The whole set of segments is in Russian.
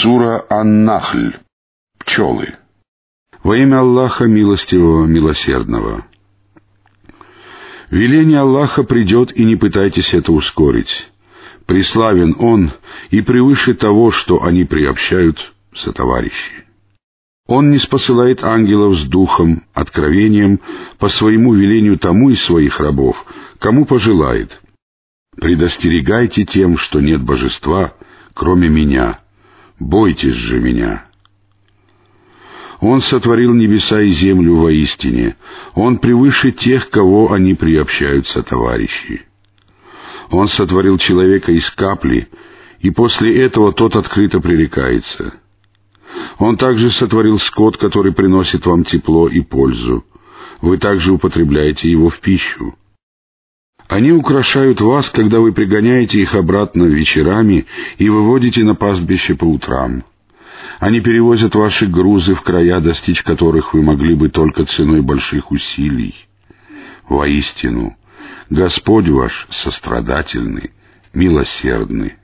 Сура Ан-Нахль. Пчелы. Во имя Аллаха Милостивого, Милосердного. Веление Аллаха придет, и не пытайтесь это ускорить. Преславен Он и превыше того, что они приобщают сотоварищи. Он не спосылает ангелов с духом, откровением, по своему велению тому из своих рабов, кому пожелает. Предостерегайте тем, что нет божества, кроме меня. Бойтесь же меня. Он сотворил небеса и землю воистине. Он превыше тех, кого они приобщаются товарищи. Он сотворил человека из капли, и после этого тот открыто пререкается. Он также сотворил скот, который приносит вам тепло и пользу. Вы также употребляете его в пищу. Они украшают вас, когда вы пригоняете их обратно вечерами и выводите на пастбище по утрам. Они перевозят ваши грузы в края, достичь которых вы могли бы только ценой больших усилий. Воистину, Господь ваш сострадательный, милосердный.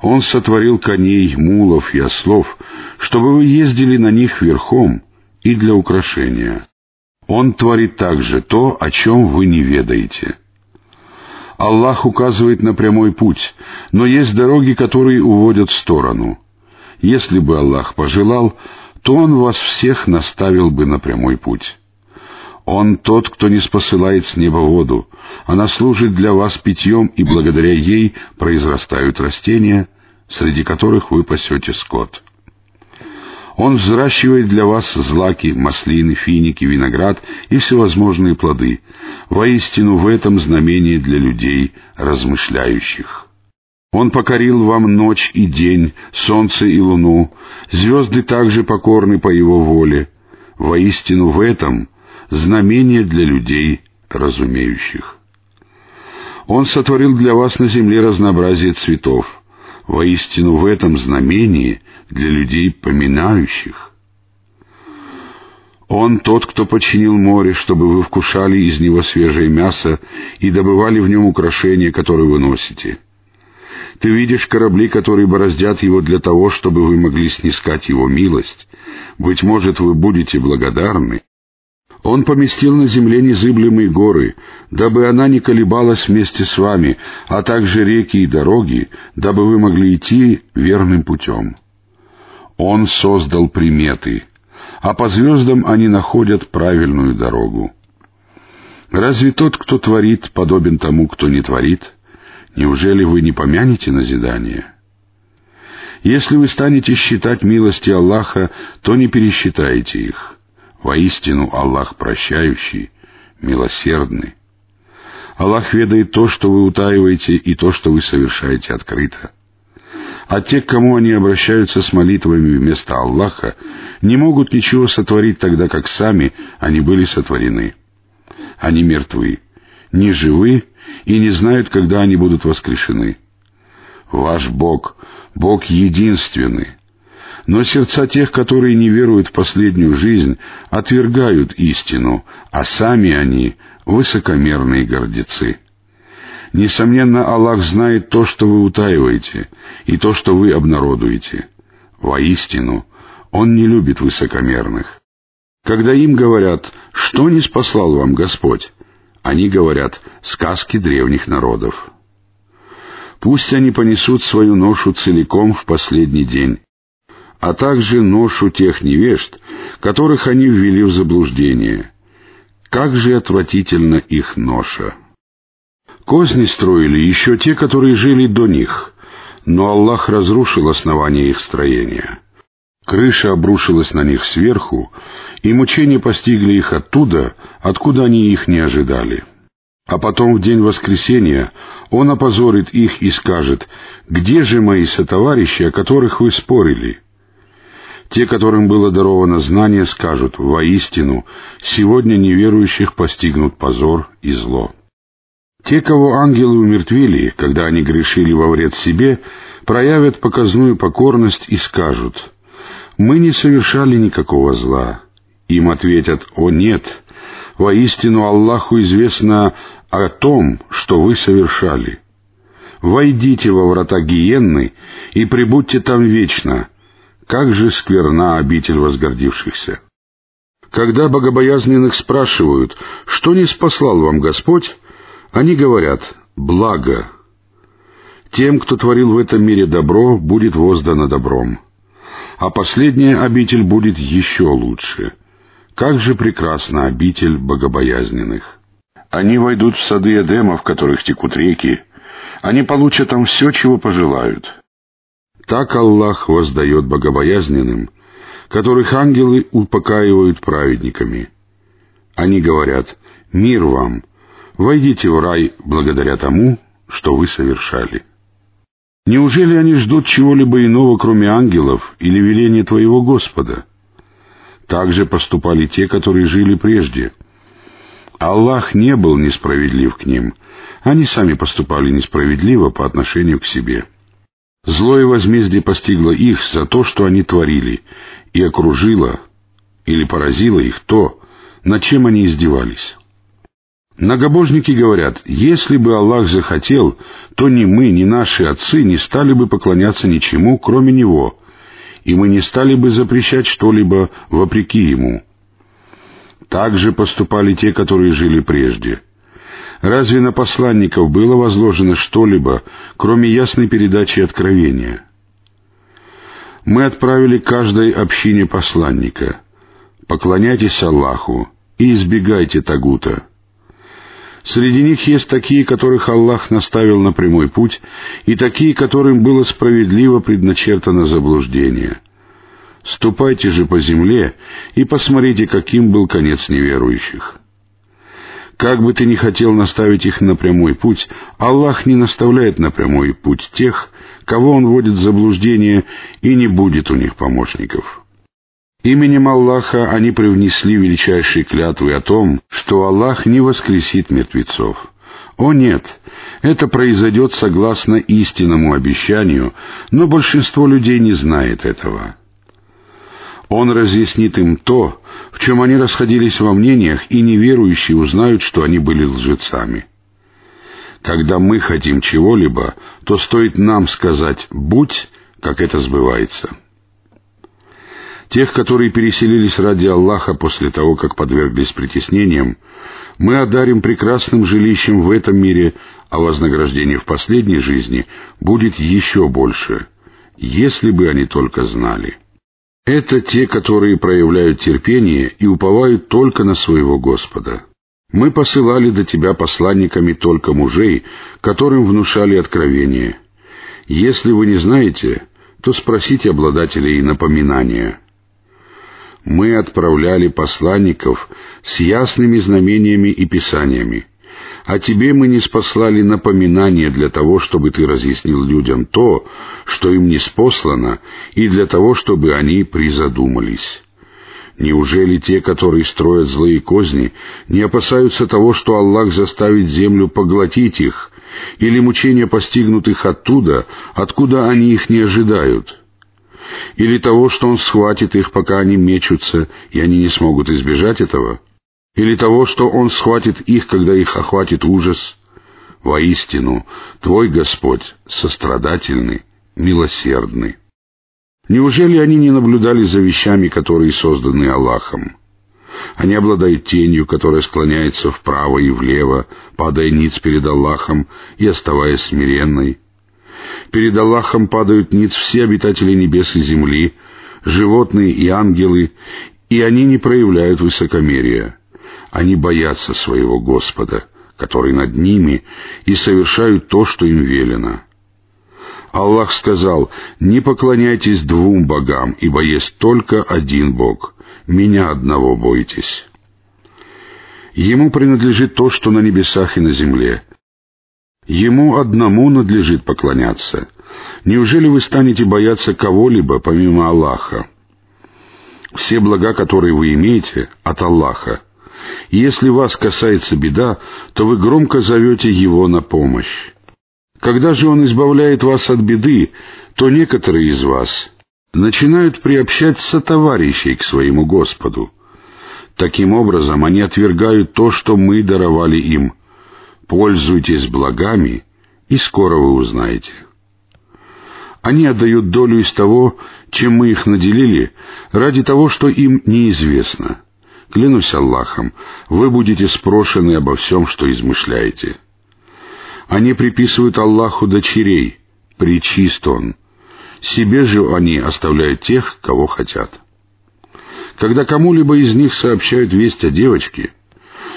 Он сотворил коней, мулов и ослов, чтобы вы ездили на них верхом и для украшения. Он творит также то, о чем вы не ведаете. Аллах указывает на прямой путь, но есть дороги, которые уводят в сторону — если бы Аллах пожелал, то Он вас всех наставил бы на прямой путь. Он тот, кто не спосылает с неба воду. Она служит для вас питьем, и благодаря ей произрастают растения, среди которых вы пасете скот. Он взращивает для вас злаки, маслины, финики, виноград и всевозможные плоды. Воистину в этом знамение для людей, размышляющих. Он покорил вам ночь и день, солнце и луну, звезды также покорны по его воле. Воистину в этом знамение для людей, разумеющих. Он сотворил для вас на земле разнообразие цветов. Воистину в этом знамение для людей, поминающих. Он тот, кто починил море, чтобы вы вкушали из него свежее мясо и добывали в нем украшения, которые вы носите. Ты видишь корабли, которые бороздят его для того, чтобы вы могли снискать его милость. Быть может, вы будете благодарны. Он поместил на земле незыблемые горы, дабы она не колебалась вместе с вами, а также реки и дороги, дабы вы могли идти верным путем. Он создал приметы, а по звездам они находят правильную дорогу. Разве тот, кто творит, подобен тому, кто не творит? Неужели вы не помянете назидание? Если вы станете считать милости Аллаха, то не пересчитаете их. Воистину Аллах прощающий, милосердный. Аллах ведает то, что вы утаиваете, и то, что вы совершаете открыто. А те, к кому они обращаются с молитвами вместо Аллаха, не могут ничего сотворить тогда, как сами они были сотворены. Они мертвы, не живы и не знают, когда они будут воскрешены. Ваш Бог, Бог единственный. Но сердца тех, которые не веруют в последнюю жизнь, отвергают истину, а сами они — высокомерные гордецы. Несомненно, Аллах знает то, что вы утаиваете, и то, что вы обнародуете. Воистину, Он не любит высокомерных. Когда им говорят, что не спаслал вам Господь, они говорят сказки древних народов. Пусть они понесут свою ношу целиком в последний день, а также ношу тех невежд, которых они ввели в заблуждение. Как же отвратительна их ноша! Козни строили еще те, которые жили до них, но Аллах разрушил основание их строения. Крыша обрушилась на них сверху, и мучения постигли их оттуда, откуда они их не ожидали. А потом в день воскресения он опозорит их и скажет, «Где же мои сотоварищи, о которых вы спорили?» Те, которым было даровано знание, скажут, «Воистину, сегодня неверующих постигнут позор и зло». Те, кого ангелы умертвили, когда они грешили во вред себе, проявят показную покорность и скажут, мы не совершали никакого зла. Им ответят, о нет, воистину Аллаху известно о том, что вы совершали. войдите во врата гиенны и пребудьте там вечно. Как же скверна обитель возгордившихся! Когда богобоязненных спрашивают, что не спаслал вам Господь, они говорят «благо». Тем, кто творил в этом мире добро, будет воздано добром. А последняя обитель будет еще лучше. Как же прекрасна обитель богобоязненных! Они войдут в сады Эдема, в которых текут реки. Они получат там все, чего пожелают. Так Аллах воздает богобоязненным, которых ангелы упокаивают праведниками. Они говорят «Мир вам! Войдите в рай благодаря тому, что вы совершали». Неужели они ждут чего-либо иного, кроме ангелов или веления Твоего Господа? Так же поступали те, которые жили прежде. Аллах не был несправедлив к ним. Они сами поступали несправедливо по отношению к себе. Злое возмездие постигло их за то, что они творили, и окружило или поразило их то, над чем они издевались. Многобожники говорят, если бы Аллах захотел, то ни мы, ни наши отцы не стали бы поклоняться ничему, кроме Него, и мы не стали бы запрещать что-либо вопреки Ему. Так же поступали те, которые жили прежде. Разве на посланников было возложено что-либо, кроме ясной передачи откровения? Мы отправили каждой общине посланника. Поклоняйтесь Аллаху и избегайте тагута. Среди них есть такие, которых Аллах наставил на прямой путь, и такие, которым было справедливо предначертано заблуждение. Ступайте же по земле и посмотрите, каким был конец неверующих. Как бы ты ни хотел наставить их на прямой путь, Аллах не наставляет на прямой путь тех, кого Он вводит в заблуждение, и не будет у них помощников. Именем Аллаха они привнесли величайшие клятвы о том, что Аллах не воскресит мертвецов. О нет, это произойдет согласно истинному обещанию, но большинство людей не знает этого. Он разъяснит им то, в чем они расходились во мнениях, и неверующие узнают, что они были лжецами. Когда мы хотим чего-либо, то стоит нам сказать «будь», как это сбывается. Тех, которые переселились ради Аллаха после того, как подверглись притеснениям, мы одарим прекрасным жилищем в этом мире, а вознаграждение в последней жизни будет еще больше, если бы они только знали. Это те, которые проявляют терпение и уповают только на своего Господа. Мы посылали до тебя посланниками только мужей, которым внушали откровение. Если вы не знаете, то спросите обладателей напоминания мы отправляли посланников с ясными знамениями и писаниями, а тебе мы не спаслали напоминания для того, чтобы ты разъяснил людям то, что им не спослано, и для того, чтобы они призадумались. Неужели те, которые строят злые козни, не опасаются того, что Аллах заставит землю поглотить их, или мучения постигнут их оттуда, откуда они их не ожидают?» Или того, что он схватит их, пока они мечутся, и они не смогут избежать этого? Или того, что он схватит их, когда их охватит ужас? Воистину, Твой Господь сострадательный, милосердный. Неужели они не наблюдали за вещами, которые созданы Аллахом? Они обладают тенью, которая склоняется вправо и влево, падая ниц перед Аллахом и оставаясь смиренной. Перед Аллахом падают ниц все обитатели небес и земли, животные и ангелы, и они не проявляют высокомерия. Они боятся своего Господа, который над ними, и совершают то, что им велено. Аллах сказал, «Не поклоняйтесь двум богам, ибо есть только один Бог. Меня одного бойтесь». Ему принадлежит то, что на небесах и на земле, Ему одному надлежит поклоняться. Неужели вы станете бояться кого-либо помимо Аллаха? Все блага, которые вы имеете, от Аллаха. Если вас касается беда, то вы громко зовете Его на помощь. Когда же Он избавляет вас от беды, то некоторые из вас начинают приобщать сотоварищей к своему Господу. Таким образом, они отвергают то, что мы даровали им — Пользуйтесь благами и скоро вы узнаете. Они отдают долю из того, чем мы их наделили, ради того, что им неизвестно. Клянусь Аллахом, вы будете спрошены обо всем, что измышляете. Они приписывают Аллаху дочерей, причист Он. Себе же они оставляют тех, кого хотят. Когда кому-либо из них сообщают весть о девочке,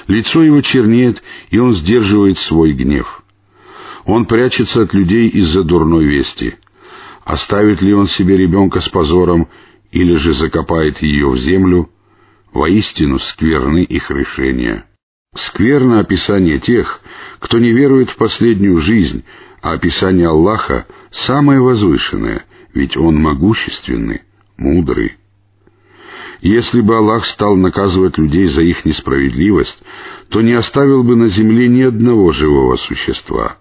лицо его чернеет, и он сдерживает свой гнев. Он прячется от людей из-за дурной вести. Оставит ли он себе ребенка с позором, или же закопает ее в землю, воистину скверны их решения. Скверно описание тех, кто не верует в последнюю жизнь, а описание Аллаха самое возвышенное, ведь Он могущественный, мудрый. Если бы Аллах стал наказывать людей за их несправедливость, то не оставил бы на земле ни одного живого существа.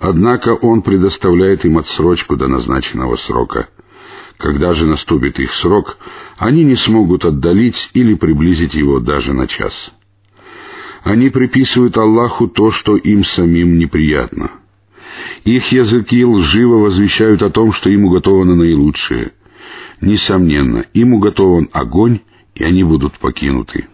Однако Он предоставляет им отсрочку до назначенного срока. Когда же наступит их срок, они не смогут отдалить или приблизить его даже на час. Они приписывают Аллаху то, что им самим неприятно. Их языки лживо возвещают о том, что им уготовано наилучшее — Несомненно, им уготован огонь, и они будут покинуты.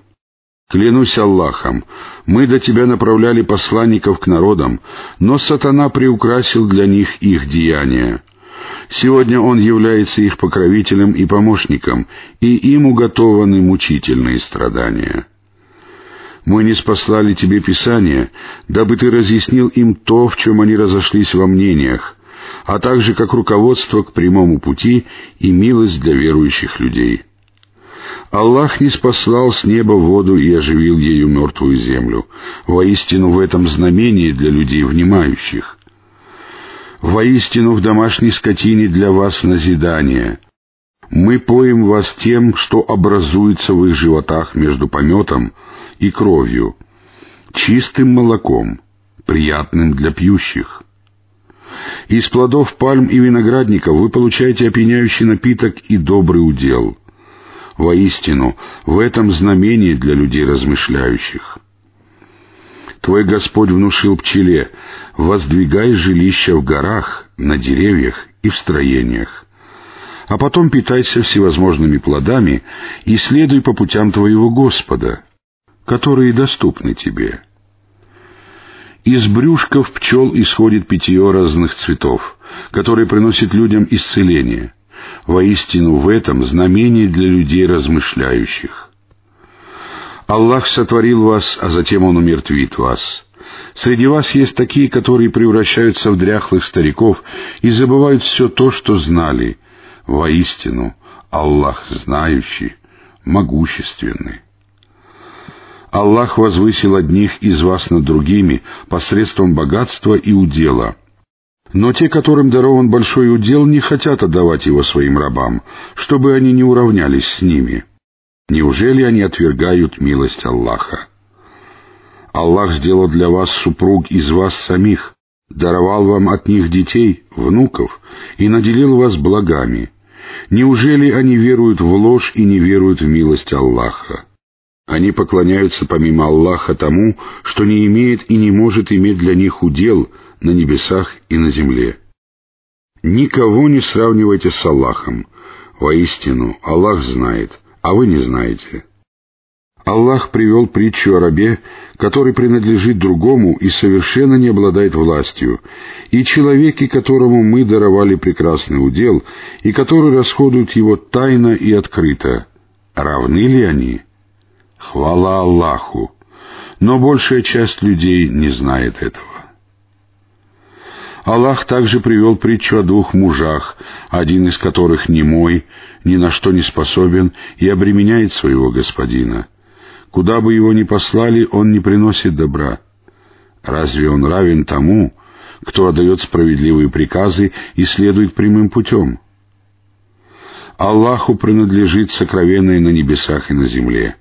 Клянусь Аллахом, мы до тебя направляли посланников к народам, но сатана приукрасил для них их деяния. Сегодня он является их покровителем и помощником, и им уготованы мучительные страдания. Мы не спаслали тебе Писание, дабы ты разъяснил им то, в чем они разошлись во мнениях, а также как руководство к прямому пути и милость для верующих людей. Аллах не спаслал с неба воду и оживил ею мертвую землю. Воистину в этом знамение для людей внимающих. Воистину в домашней скотине для вас назидание. Мы поем вас тем, что образуется в их животах между пометом и кровью, чистым молоком, приятным для пьющих. Из плодов пальм и виноградников вы получаете опьяняющий напиток и добрый удел. Воистину, в этом знамение для людей размышляющих. Твой Господь внушил пчеле, воздвигай жилища в горах, на деревьях и в строениях. А потом питайся всевозможными плодами и следуй по путям твоего Господа, которые доступны тебе. Из брюшков пчел исходит питье разных цветов, которые приносят людям исцеление. Воистину в этом знамение для людей размышляющих. Аллах сотворил вас, а затем Он умертвит вас. Среди вас есть такие, которые превращаются в дряхлых стариков и забывают все то, что знали. Воистину, Аллах знающий, могущественный. Аллах возвысил одних из вас над другими посредством богатства и удела. Но те, которым дарован большой удел, не хотят отдавать его своим рабам, чтобы они не уравнялись с ними. Неужели они отвергают милость Аллаха? Аллах сделал для вас супруг из вас самих, даровал вам от них детей, внуков, и наделил вас благами. Неужели они веруют в ложь и не веруют в милость Аллаха? Они поклоняются помимо Аллаха тому, что не имеет и не может иметь для них удел на небесах и на земле. Никого не сравнивайте с Аллахом. Воистину, Аллах знает, а вы не знаете. Аллах привел притчу о рабе, который принадлежит другому и совершенно не обладает властью, и человеке, которому мы даровали прекрасный удел, и который расходует его тайно и открыто. Равны ли они?» Хвала Аллаху! Но большая часть людей не знает этого. Аллах также привел притчу о двух мужах, один из которых не мой, ни на что не способен и обременяет своего господина. Куда бы его ни послали, он не приносит добра. Разве он равен тому, кто отдает справедливые приказы и следует прямым путем? Аллаху принадлежит сокровенное на небесах и на земле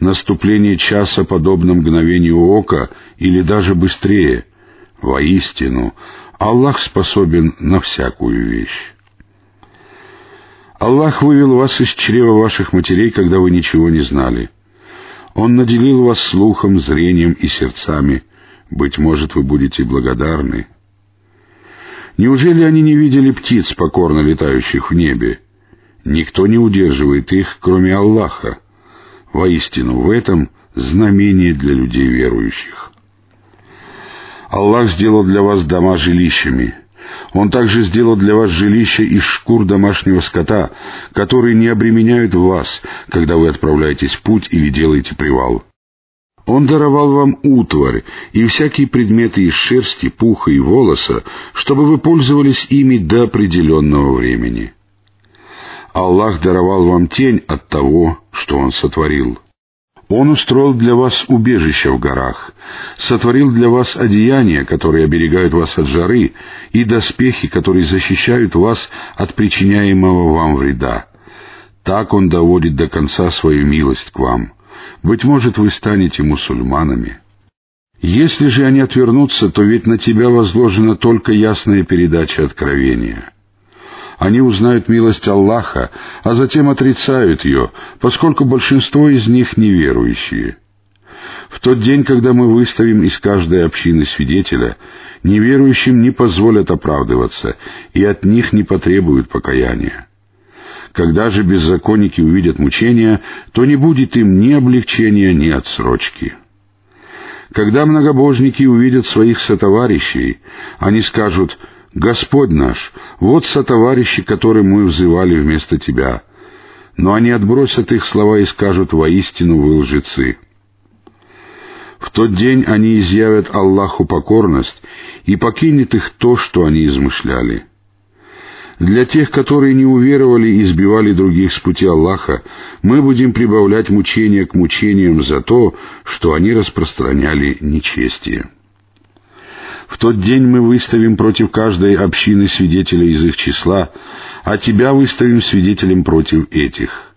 наступление часа подобно мгновению ока или даже быстрее. Воистину, Аллах способен на всякую вещь. Аллах вывел вас из чрева ваших матерей, когда вы ничего не знали. Он наделил вас слухом, зрением и сердцами. Быть может, вы будете благодарны. Неужели они не видели птиц, покорно летающих в небе? Никто не удерживает их, кроме Аллаха. Воистину, в этом знамение для людей верующих. Аллах сделал для вас дома жилищами. Он также сделал для вас жилища из шкур домашнего скота, которые не обременяют вас, когда вы отправляетесь в путь или делаете привал. Он даровал вам утварь и всякие предметы из шерсти, пуха и волоса, чтобы вы пользовались ими до определенного времени. Аллах даровал вам тень от того, что Он сотворил. Он устроил для вас убежище в горах, сотворил для вас одеяния, которые оберегают вас от жары, и доспехи, которые защищают вас от причиняемого вам вреда. Так Он доводит до конца свою милость к вам. Быть может, вы станете мусульманами. Если же они отвернутся, то ведь на тебя возложена только ясная передача откровения. Они узнают милость Аллаха, а затем отрицают ее, поскольку большинство из них неверующие. В тот день, когда мы выставим из каждой общины свидетеля, неверующим не позволят оправдываться, и от них не потребуют покаяния. Когда же беззаконники увидят мучения, то не будет им ни облегчения, ни отсрочки. Когда многобожники увидят своих сотоварищей, они скажут — Господь наш, вот сотоварищи, которым мы взывали вместо Тебя. Но они отбросят их слова и скажут, воистину вы лжецы. В тот день они изъявят Аллаху покорность, и покинет их то, что они измышляли. Для тех, которые не уверовали и избивали других с пути Аллаха, мы будем прибавлять мучения к мучениям за то, что они распространяли нечестие. В тот день мы выставим против каждой общины свидетеля из их числа, а тебя выставим свидетелем против этих.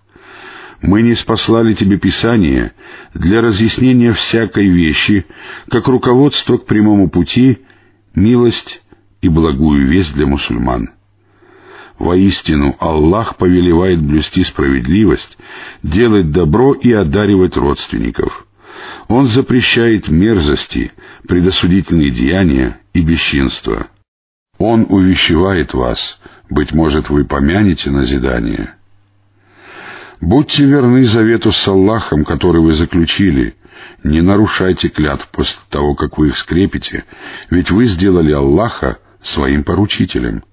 Мы не спаслали тебе Писание для разъяснения всякой вещи, как руководство к прямому пути, милость и благую весть для мусульман. Воистину, Аллах повелевает блюсти справедливость, делать добро и одаривать родственников — он запрещает мерзости, предосудительные деяния и бесчинство. Он увещевает вас, быть может, вы помянете назидание. Будьте верны завету с Аллахом, который вы заключили. Не нарушайте клятв после того, как вы их скрепите, ведь вы сделали Аллаха своим поручителем.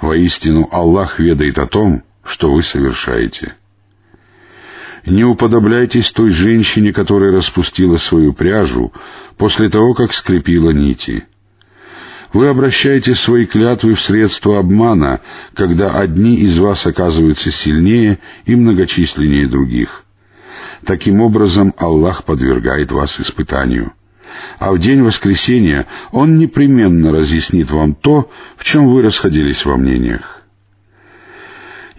Воистину, Аллах ведает о том, что вы совершаете не уподобляйтесь той женщине, которая распустила свою пряжу после того, как скрепила нити. Вы обращаете свои клятвы в средства обмана, когда одни из вас оказываются сильнее и многочисленнее других. Таким образом, Аллах подвергает вас испытанию. А в день воскресения Он непременно разъяснит вам то, в чем вы расходились во мнениях.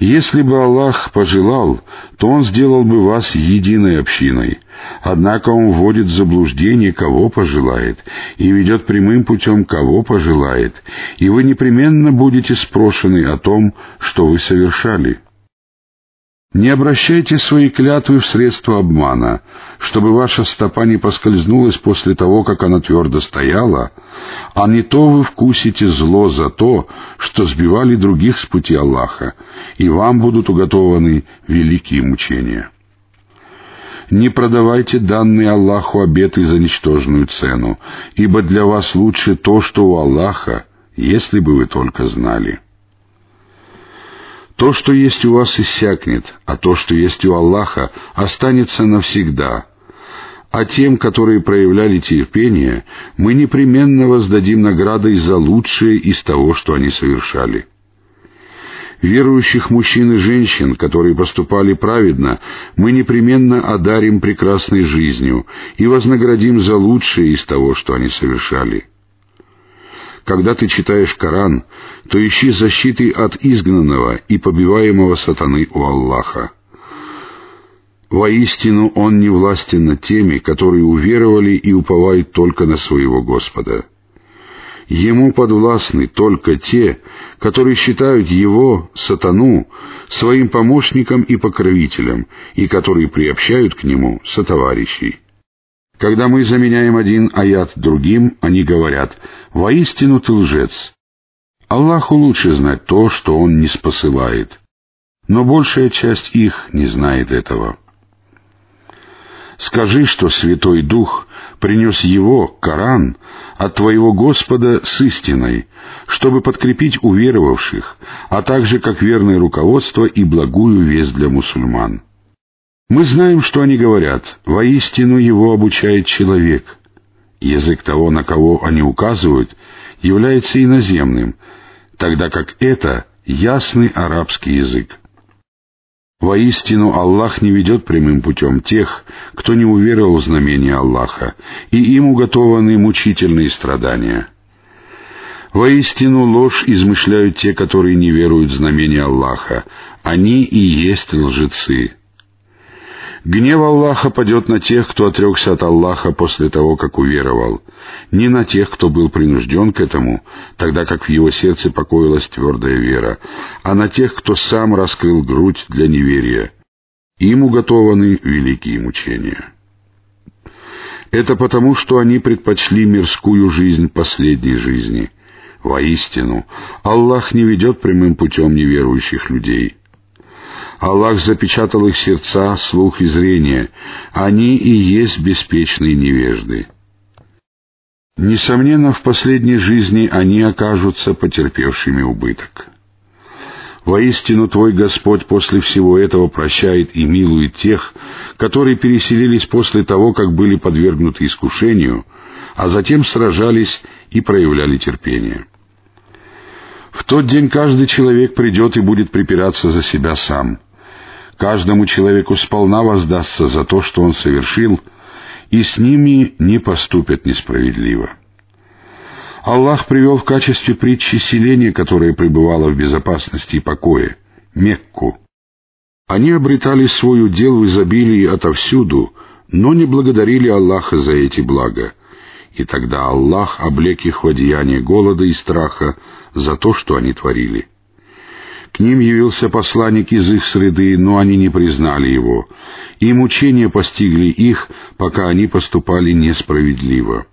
Если бы Аллах пожелал, то Он сделал бы вас единой общиной. Однако Он вводит в заблуждение, кого пожелает, и ведет прямым путем, кого пожелает, и вы непременно будете спрошены о том, что вы совершали. Не обращайте свои клятвы в средства обмана, чтобы ваша стопа не поскользнулась после того, как она твердо стояла, а не то вы вкусите зло за то, что сбивали других с пути Аллаха, и вам будут уготованы великие мучения. Не продавайте данные Аллаху обеты за ничтожную цену, ибо для вас лучше то, что у Аллаха, если бы вы только знали. То, что есть у вас, иссякнет, а то, что есть у Аллаха, останется навсегда. А тем, которые проявляли терпение, мы непременно воздадим наградой за лучшее из того, что они совершали. Верующих мужчин и женщин, которые поступали праведно, мы непременно одарим прекрасной жизнью и вознаградим за лучшее из того, что они совершали. Когда ты читаешь Коран, то ищи защиты от изгнанного и побиваемого сатаны у Аллаха. Воистину Он не властен над теми, которые уверовали и уповают только на своего Господа. Ему подвластны только те, которые считают Его, сатану, своим помощником и покровителем, и которые приобщают к Нему сотоварищей. Когда мы заменяем один аят другим, они говорят, «Воистину ты лжец». Аллаху лучше знать то, что Он не спосылает, но большая часть их не знает этого. Скажи, что Святой Дух принес его, Коран, от твоего Господа с истиной, чтобы подкрепить уверовавших, а также как верное руководство и благую весть для мусульман. Мы знаем, что они говорят, воистину его обучает человек. Язык того, на кого они указывают, является иноземным, тогда как это ясный арабский язык. Воистину Аллах не ведет прямым путем тех, кто не уверовал в знамение Аллаха, и им уготованы мучительные страдания. Воистину ложь измышляют те, которые не веруют в знамение Аллаха. Они и есть лжецы. Гнев Аллаха падет на тех, кто отрекся от Аллаха после того, как уверовал, не на тех, кто был принужден к этому, тогда как в его сердце покоилась твердая вера, а на тех, кто сам раскрыл грудь для неверия. Им уготованы великие мучения. Это потому, что они предпочли мирскую жизнь последней жизни. Воистину, Аллах не ведет прямым путем неверующих людей — Аллах запечатал их сердца, слух и зрение. Они и есть беспечные невежды. Несомненно, в последней жизни они окажутся потерпевшими убыток. Воистину, Твой Господь после всего этого прощает и милует тех, которые переселились после того, как были подвергнуты искушению, а затем сражались и проявляли терпение. В тот день каждый человек придет и будет припираться за себя сам — Каждому человеку сполна воздастся за то, что он совершил, и с ними не поступят несправедливо. Аллах привел в качестве притчи селение, которое пребывало в безопасности и покое, Мекку. Они обретали свой удел в изобилии отовсюду, но не благодарили Аллаха за эти блага. И тогда Аллах облек их в одеяние голода и страха за то, что они творили. К ним явился посланник из их среды, но они не признали его, и мучения постигли их, пока они поступали несправедливо.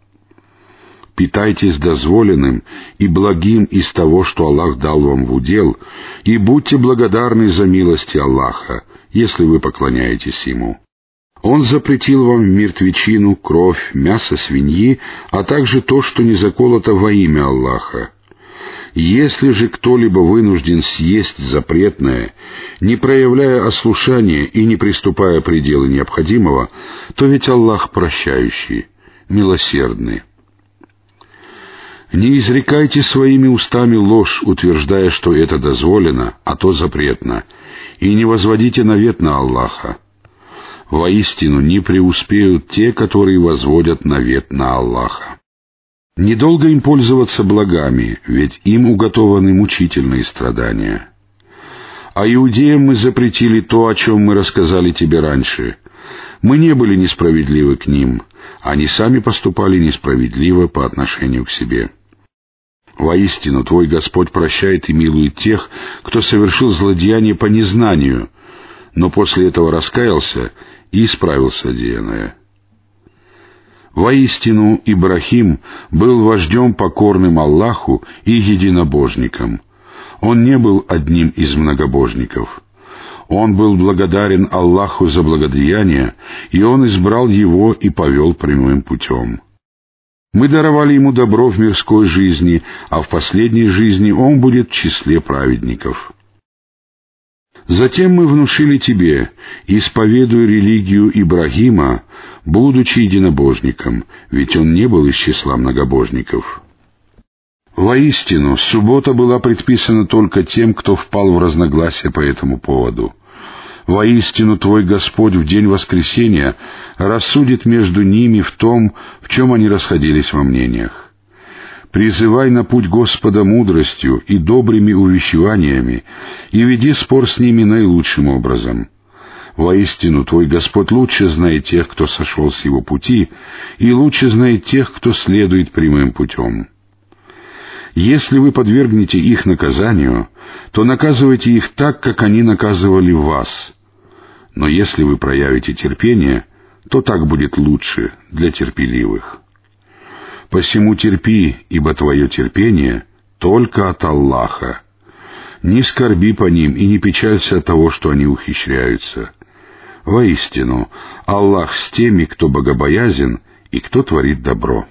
Питайтесь дозволенным и благим из того, что Аллах дал вам в удел, и будьте благодарны за милости Аллаха, если вы поклоняетесь Ему. Он запретил вам мертвечину, кровь, мясо свиньи, а также то, что не заколото во имя Аллаха, если же кто-либо вынужден съесть запретное, не проявляя ослушания и не приступая пределы необходимого, то ведь Аллах прощающий, милосердный. Не изрекайте своими устами ложь, утверждая, что это дозволено, а то запретно, и не возводите навет на Аллаха. Воистину не преуспеют те, которые возводят навет на Аллаха. Недолго им пользоваться благами, ведь им уготованы мучительные страдания. А иудеям мы запретили то, о чем мы рассказали тебе раньше. Мы не были несправедливы к ним, они сами поступали несправедливо по отношению к себе. Воистину, Твой Господь прощает и милует тех, кто совершил злодеяние по незнанию, но после этого раскаялся и исправил содеянное. Воистину, Ибрахим был вождем покорным Аллаху и единобожником. Он не был одним из многобожников. Он был благодарен Аллаху за благодеяние, и он избрал его и повел прямым путем. Мы даровали ему добро в мирской жизни, а в последней жизни он будет в числе праведников. Затем мы внушили тебе, исповедуй религию Ибрагима, будучи единобожником, ведь он не был из числа многобожников. Воистину, суббота была предписана только тем, кто впал в разногласие по этому поводу. Воистину, Твой Господь в день воскресения рассудит между ними в том, в чем они расходились во мнениях призывай на путь Господа мудростью и добрыми увещеваниями, и веди спор с ними наилучшим образом. Воистину, Твой Господь лучше знает тех, кто сошел с Его пути, и лучше знает тех, кто следует прямым путем. Если вы подвергнете их наказанию, то наказывайте их так, как они наказывали вас. Но если вы проявите терпение, то так будет лучше для терпеливых. Посему терпи, ибо твое терпение только от Аллаха. Не скорби по ним и не печалься от того, что они ухищряются. Воистину, Аллах с теми, кто богобоязен и кто творит добро.